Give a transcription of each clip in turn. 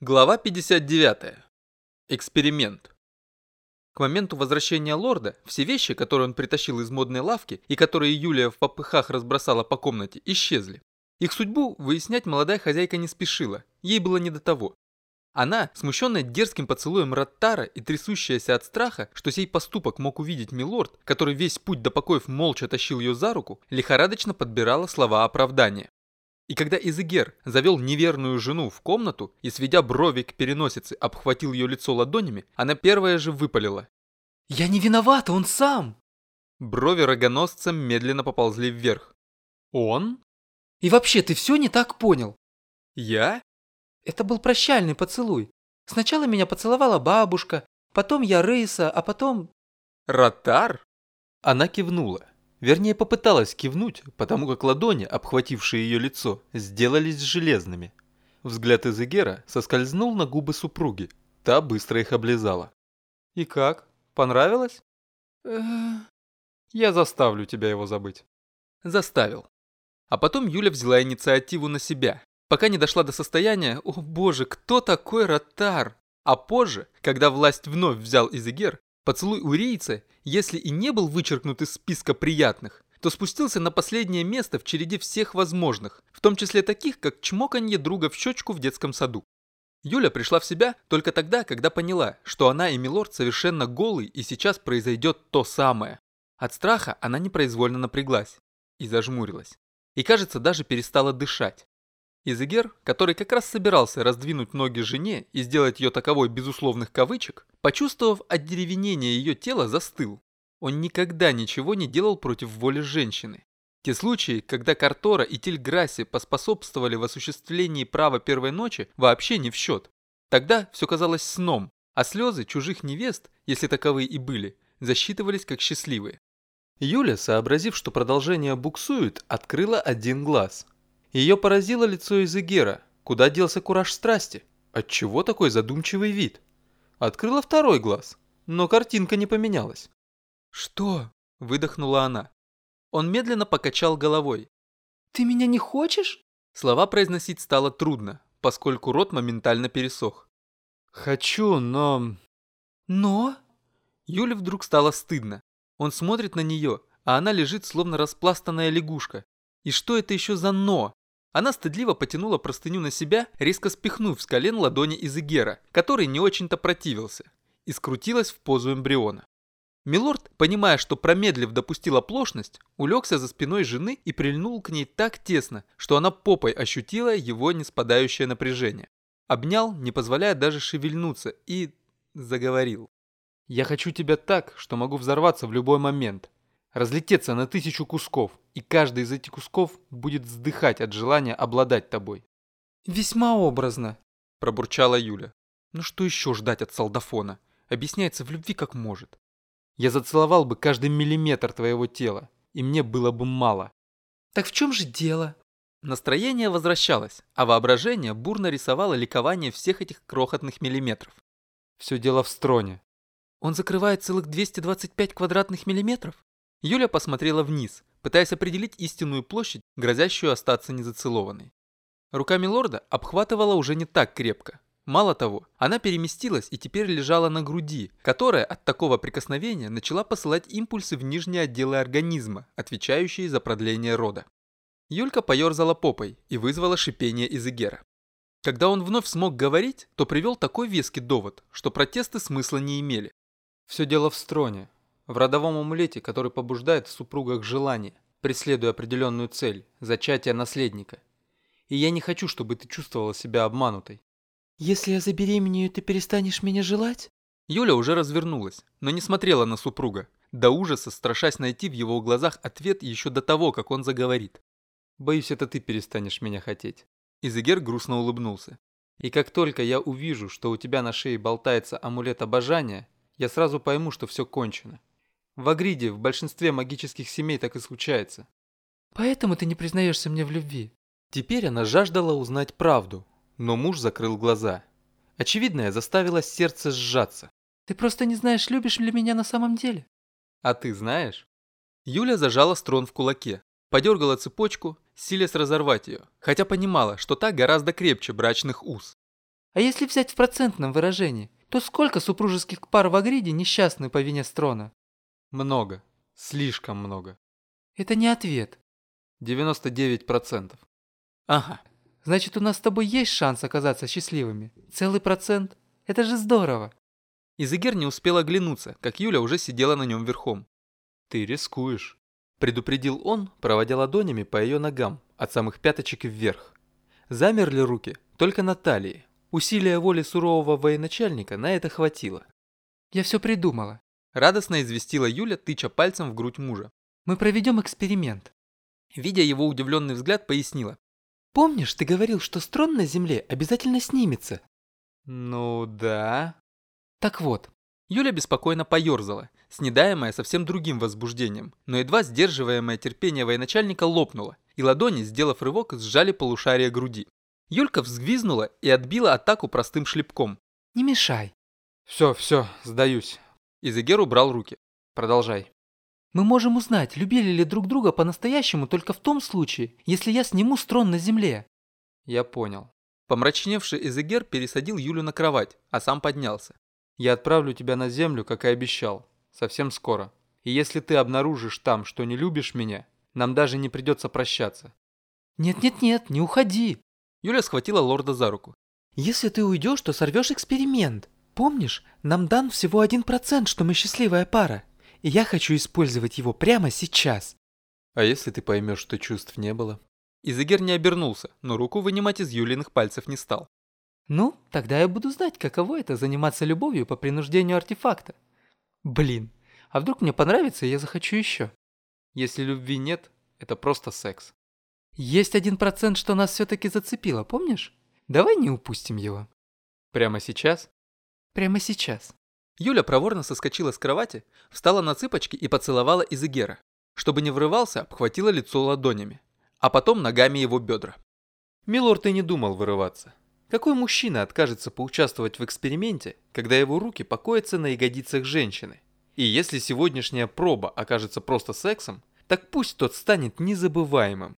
Глава 59. Эксперимент. К моменту возвращения лорда все вещи, которые он притащил из модной лавки и которые Юлия в попыхах разбросала по комнате, исчезли. Их судьбу выяснять молодая хозяйка не спешила, ей было не до того. Она, смущенная дерзким поцелуем Раттара и трясущаяся от страха, что сей поступок мог увидеть милорд, который весь путь до покоев молча тащил ее за руку, лихорадочно подбирала слова оправдания. И когда Изегер завел неверную жену в комнату и, сведя брови к переносице, обхватил ее лицо ладонями, она первая же выпалила. «Я не виновата, он сам!» Брови рогоносца медленно поползли вверх. «Он?» «И вообще, ты все не так понял!» «Я?» «Это был прощальный поцелуй. Сначала меня поцеловала бабушка, потом я Рейса, а потом...» «Ротар?» Она кивнула. Вернее, попыталась кивнуть, потому как ладони, обхватившие ее лицо, сделались железными. Взгляд Изегера соскользнул на губы супруги. Та быстро их облизала. «И как? Понравилось?» «Я заставлю тебя его забыть». Заставил. А потом Юля взяла инициативу на себя, пока не дошла до состояния «О боже, кто такой Ротар?» А позже, когда власть вновь взял Изегер, Поцелуй урийца, если и не был вычеркнут из списка приятных, то спустился на последнее место в череде всех возможных, в том числе таких, как чмоканье друга в щечку в детском саду. Юля пришла в себя только тогда, когда поняла, что она и Милорд совершенно голый и сейчас произойдет то самое. От страха она непроизвольно напряглась и зажмурилась. И, кажется, даже перестала дышать. Изегер, который как раз собирался раздвинуть ноги жене и сделать ее таковой безусловных кавычек, почувствовав одеревенение ее тела, застыл. Он никогда ничего не делал против воли женщины. Те случаи, когда Картора и Тильграсси поспособствовали в осуществлении права первой ночи, вообще не в счет. Тогда все казалось сном, а слезы чужих невест, если таковые и были, засчитывались как счастливые. Юля, сообразив, что продолжение буксует, открыла один глаз – ее поразило лицо Изегера. Куда делся кураж страсти? Отчего такой задумчивый вид? Открыла второй глаз, но картинка не поменялась. «Что?» – выдохнула она. Он медленно покачал головой. «Ты меня не хочешь?» Слова произносить стало трудно, поскольку рот моментально пересох. «Хочу, но...» «Но?» Юле вдруг стало стыдно. Он смотрит на нее, а она лежит словно распластанная лягушка. И что это еще за «но»? Она стыдливо потянула простыню на себя, резко спихнув с колен ладони Изегера, который не очень-то противился, и скрутилась в позу эмбриона. Милорд, понимая, что промедлив допустил оплошность, улегся за спиной жены и прильнул к ней так тесно, что она попой ощутила его неспадающее напряжение. Обнял, не позволяя даже шевельнуться, и заговорил. «Я хочу тебя так, что могу взорваться в любой момент разлететься на тысячу кусков, и каждый из этих кусков будет вздыхать от желания обладать тобой. «Весьма образно», – пробурчала Юля. «Ну что еще ждать от солдафона? Объясняется в любви как может. Я зацеловал бы каждый миллиметр твоего тела, и мне было бы мало». «Так в чем же дело?» Настроение возвращалось, а воображение бурно рисовало ликование всех этих крохотных миллиметров. Все дело в строне. Он закрывает целых 225 квадратных миллиметров? Юля посмотрела вниз, пытаясь определить истинную площадь, грозящую остаться незацелованной. Руками лорда обхватывала уже не так крепко. Мало того, она переместилась и теперь лежала на груди, которая от такого прикосновения начала посылать импульсы в нижние отделы организма, отвечающие за продление рода. Юлька поерзала попой и вызвала шипение из Игера. Когда он вновь смог говорить, то привел такой веский довод, что протесты смысла не имели. Все дело в строне, в родовом амулете, который побуждает в супругах желание, преследуя определенную цель – зачатие наследника. И я не хочу, чтобы ты чувствовала себя обманутой. «Если я забеременею, ты перестанешь меня желать?» Юля уже развернулась, но не смотрела на супруга, до ужаса страшась найти в его глазах ответ еще до того, как он заговорит. «Боюсь, это ты перестанешь меня хотеть». Изегер грустно улыбнулся. «И как только я увижу, что у тебя на шее болтается амулет обожания, я сразу пойму, что все кончено. В Агриде в большинстве магических семей так и случается. Поэтому ты не признаешься мне в любви. Теперь она жаждала узнать правду, но муж закрыл глаза. Очевидное заставило сердце сжаться. Ты просто не знаешь, любишь ли меня на самом деле. А ты знаешь? Юля зажала строн в кулаке, подергала цепочку, силясь разорвать ее, хотя понимала, что та гораздо крепче брачных уз. А если взять в процентном выражении, то сколько супружеских пар в Агриде несчастны по вине Строна? Много. Слишком много. Это не ответ. 99%. Ага. Значит, у нас с тобой есть шанс оказаться счастливыми. Целый процент. Это же здорово. Изегер не успел оглянуться, как Юля уже сидела на нем верхом. «Ты рискуешь», – предупредил он, проводя ладонями по ее ногам, от самых пяточек вверх. Замерли руки только на талии. Усилия воли сурового военачальника на это хватило. «Я все придумала», – радостно известила Юля, тыча пальцем в грудь мужа. «Мы проведем эксперимент». Видя его удивленный взгляд, пояснила. «Помнишь, ты говорил, что строн на земле обязательно снимется?» «Ну да», так вот, Юля беспокойно поерзала, снедаемая совсем другим возбуждением, но едва сдерживаемое терпение военачальника лопнуло, и ладони, сделав рывок, сжали полушарие груди. Юлька взвизнула и отбила атаку простым шлепком. «Не мешай». «Все, все, сдаюсь». Изегер убрал руки. «Продолжай». «Мы можем узнать, любили ли друг друга по-настоящему только в том случае, если я сниму строн на земле». «Я понял». Помрачневший Изегер пересадил Юлю на кровать, а сам поднялся. Я отправлю тебя на землю, как и обещал. Совсем скоро. И если ты обнаружишь там, что не любишь меня, нам даже не придется прощаться. Нет-нет-нет, не уходи. Юля схватила лорда за руку. Если ты уйдешь, то сорвешь эксперимент. Помнишь, нам дан всего один процент, что мы счастливая пара. И я хочу использовать его прямо сейчас. А если ты поймешь, что чувств не было? Изегер не обернулся, но руку вынимать из Юлиных пальцев не стал. Ну, тогда я буду знать, каково это заниматься любовью по принуждению артефакта. Блин, а вдруг мне понравится, и я захочу еще? Если любви нет, это просто секс. Есть один процент, что нас все-таки зацепило, помнишь? Давай не упустим его. Прямо сейчас? Прямо сейчас. Юля проворно соскочила с кровати, встала на цыпочки и поцеловала Изегера. Чтобы не врывался, обхватила лицо ладонями, а потом ногами его бедра. Милорд и не думал вырываться. Какой мужчина откажется поучаствовать в эксперименте, когда его руки покоятся на ягодицах женщины? И если сегодняшняя проба окажется просто сексом, так пусть тот станет незабываемым.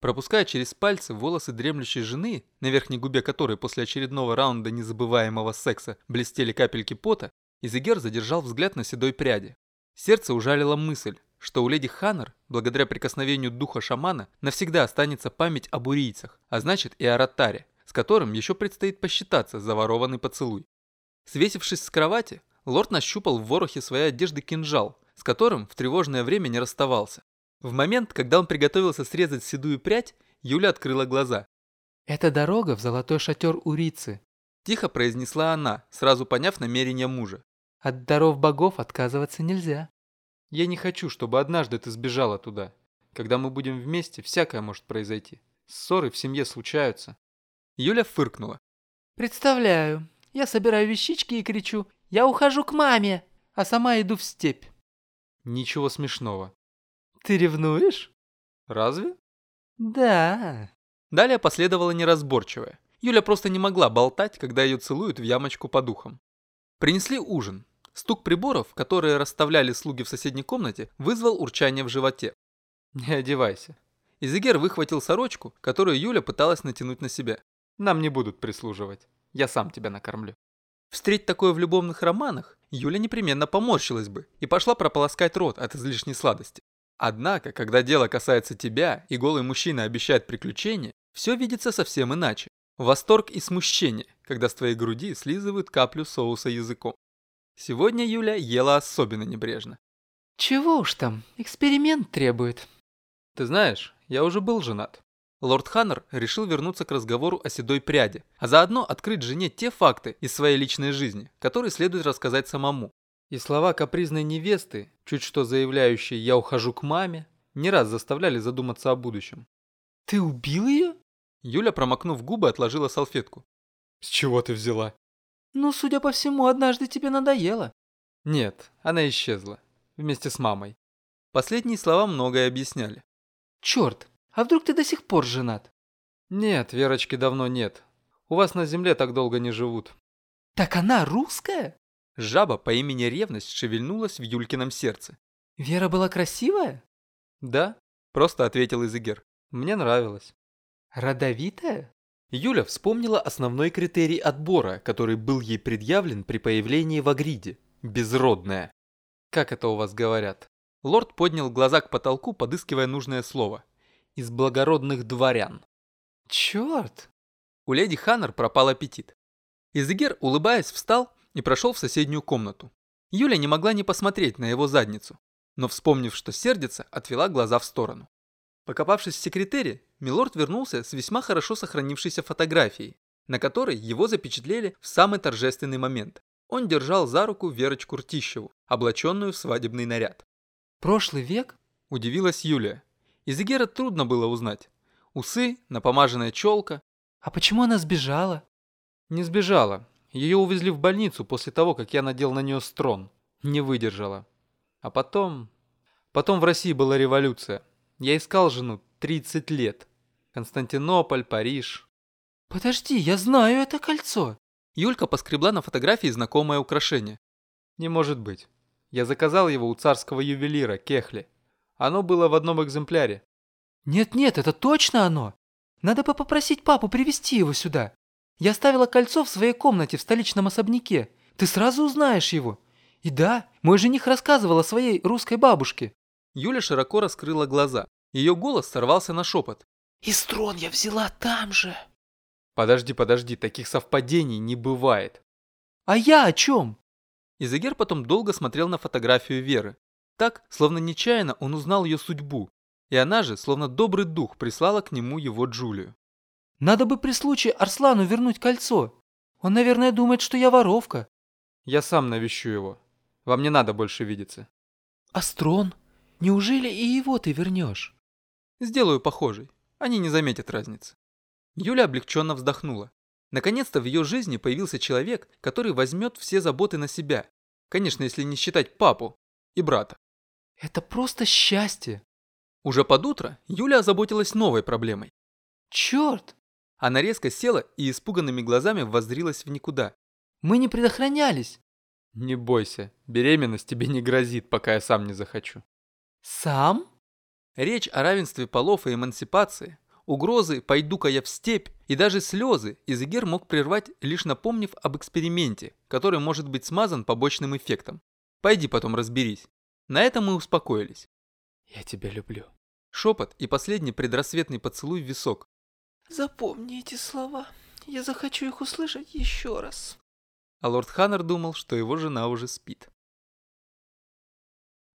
Пропуская через пальцы волосы дремлющей жены, на верхней губе которой после очередного раунда незабываемого секса блестели капельки пота, Изегер задержал взгляд на седой пряди. Сердце ужалило мысль, что у леди Ханнер, благодаря прикосновению духа шамана, навсегда останется память об урийцах, а значит и о Ротаре, с которым еще предстоит посчитаться за ворованный поцелуй. Свесившись с кровати, лорд нащупал в ворохе своей одежды кинжал, с которым в тревожное время не расставался. В момент, когда он приготовился срезать седую прядь, Юля открыла глаза. «Это дорога в золотой шатер Урицы», – тихо произнесла она, сразу поняв намерение мужа. «От даров богов отказываться нельзя». «Я не хочу, чтобы однажды ты сбежала туда. Когда мы будем вместе, всякое может произойти. Ссоры в семье случаются. Юля фыркнула. «Представляю. Я собираю вещички и кричу «Я ухожу к маме!» а сама иду в степь». Ничего смешного. «Ты ревнуешь?» «Разве?» «Да». Далее последовало неразборчивое. Юля просто не могла болтать, когда ее целуют в ямочку по духам. Принесли ужин. Стук приборов, которые расставляли слуги в соседней комнате, вызвал урчание в животе. «Не одевайся». Изегер выхватил сорочку, которую Юля пыталась натянуть на себя. Нам не будут прислуживать. Я сам тебя накормлю. Встреть такое в любовных романах, Юля непременно поморщилась бы и пошла прополоскать рот от излишней сладости. Однако, когда дело касается тебя, и голый мужчина обещает приключения, все видится совсем иначе. Восторг и смущение, когда с твоей груди слизывают каплю соуса языком. Сегодня Юля ела особенно небрежно. Чего уж там, эксперимент требует. Ты знаешь, я уже был женат. Лорд Ханнер решил вернуться к разговору о седой пряди, а заодно открыть жене те факты из своей личной жизни, которые следует рассказать самому. И слова капризной невесты, чуть что заявляющие «я ухожу к маме», не раз заставляли задуматься о будущем. «Ты убил ее?» Юля, промокнув губы, отложила салфетку. «С чего ты взяла?» «Ну, судя по всему, однажды тебе надоело». «Нет, она исчезла. Вместе с мамой». Последние слова многое объясняли. «Черт, а вдруг ты до сих пор женат? Нет, Верочки давно нет. У вас на земле так долго не живут. Так она русская? Жаба по имени Ревность шевельнулась в Юлькином сердце. Вера была красивая? Да, просто ответил Изегер. Мне нравилось. Родовитая? Юля вспомнила основной критерий отбора, который был ей предъявлен при появлении в Агриде – безродная. Как это у вас говорят? Лорд поднял глаза к потолку, подыскивая нужное слово. Из благородных дворян. Черт! У леди Ханнер пропал аппетит. Изегер, улыбаясь, встал и прошел в соседнюю комнату. Юля не могла не посмотреть на его задницу, но, вспомнив, что сердится, отвела глаза в сторону. Покопавшись в секретере, Милорд вернулся с весьма хорошо сохранившейся фотографией, на которой его запечатлели в самый торжественный момент. Он держал за руку Верочку Ртищеву, облаченную в свадебный наряд. «Прошлый век?» – удивилась Юлия. Изегера трудно было узнать. Усы, напомаженная челка. «А почему она сбежала?» «Не сбежала. Ее увезли в больницу после того, как я надел на нее строн. Не выдержала. А потом... Потом в России была революция. Я искал жену 30 лет. Константинополь, Париж. Подожди, я знаю это кольцо. Юлька поскребла на фотографии знакомое украшение. Не может быть. Я заказал его у царского ювелира, Кехли. Оно было в одном экземпляре. Нет-нет, это точно оно. Надо бы попросить папу привезти его сюда. Я оставила кольцо в своей комнате в столичном особняке. Ты сразу узнаешь его. И да, мой жених рассказывал о своей русской бабушке. Юля широко раскрыла глаза. Ее голос сорвался на шепот. «И строн я взяла там же!» «Подожди, подожди, таких совпадений не бывает!» «А я о чем?» Изегер потом долго смотрел на фотографию Веры. Так, словно нечаянно он узнал ее судьбу. И она же, словно добрый дух, прислала к нему его Джулию. «Надо бы при случае Арслану вернуть кольцо. Он, наверное, думает, что я воровка». «Я сам навещу его. Вам не надо больше видеться». «Астрон?» Неужели и его ты вернешь? Сделаю похожий. Они не заметят разницы. Юля облегченно вздохнула. Наконец-то в ее жизни появился человек, который возьмет все заботы на себя. Конечно, если не считать папу и брата. Это просто счастье. Уже под утро Юля озаботилась новой проблемой. Черт! Она резко села и испуганными глазами воззрилась в никуда. Мы не предохранялись. Не бойся, беременность тебе не грозит, пока я сам не захочу. Сам? Речь о равенстве полов и эмансипации, угрозы «пойду-ка я в степь» и даже слезы Изегер мог прервать, лишь напомнив об эксперименте, который может быть смазан побочным эффектом. Пойди потом разберись. На этом мы успокоились. «Я тебя люблю». Шепот и последний предрассветный поцелуй в висок. «Запомни эти слова. Я захочу их услышать еще раз». А лорд Ханнер думал, что его жена уже спит.